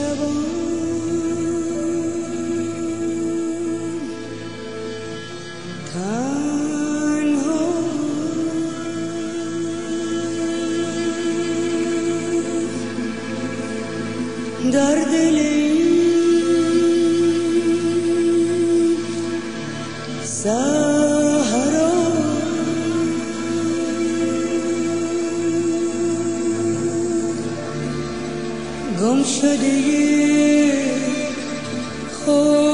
heaven. شده خود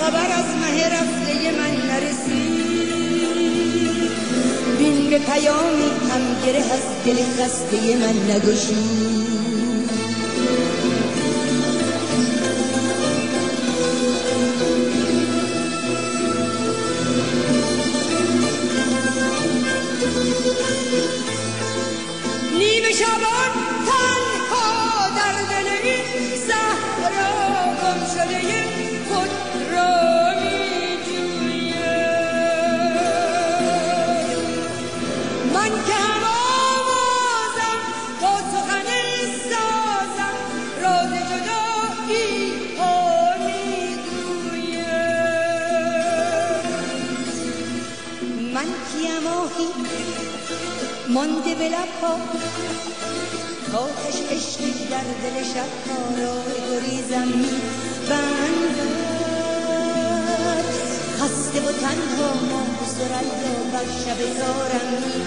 خبر از مه رفته من نرسید بین به پیامی هم گره از دل خسته من نگشید مانده به لبها آتش عشقی در دل شب را گریزم بندد خسته و تنها سریا بر شب تارم می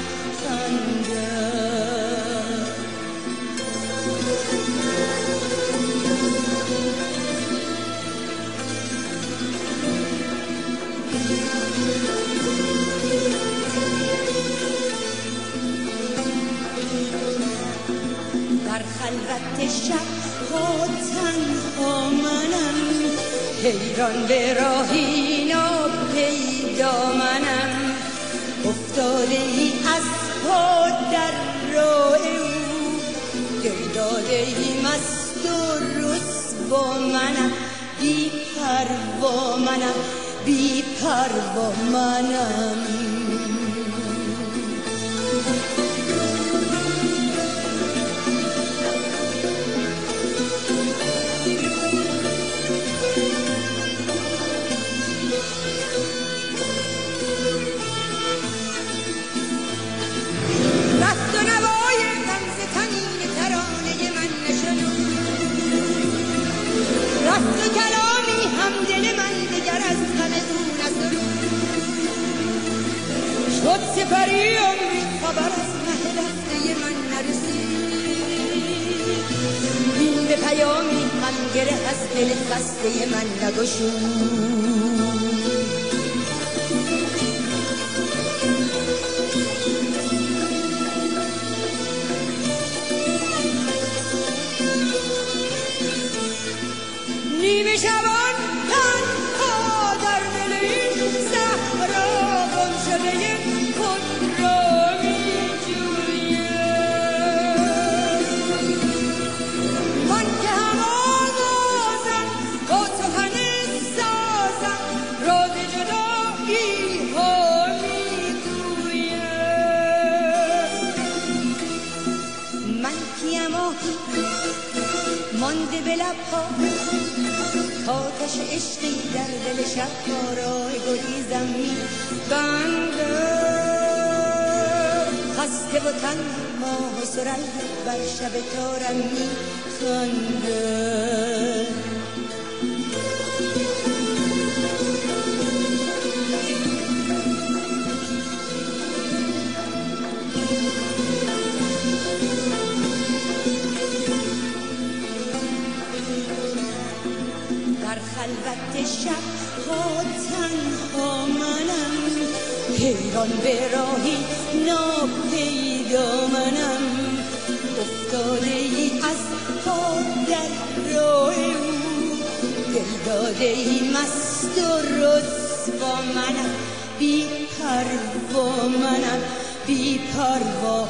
خلوت شب ها تنها منم حیران به راهی پیدا منم. افتاده ای از پا در راه او. دل داده ای مست و با منم. بی پروا منم بی پروا منم. سپری عمری خبر از مه رفته من نرسید. این به پیامی من گره از دل خسته من نگشود. به لبها آتش عشقی در دل شب کارای گریزم می بنده. خسته و تن ماه و سرل بر شب تارم می خنده. در خلوت شب ها تنها منم. حیران به راهی ناپیدا منم. افتاده ای از پا در راه او. دلداده ای مست و رسوا منم. بی پروا منم. بی پروا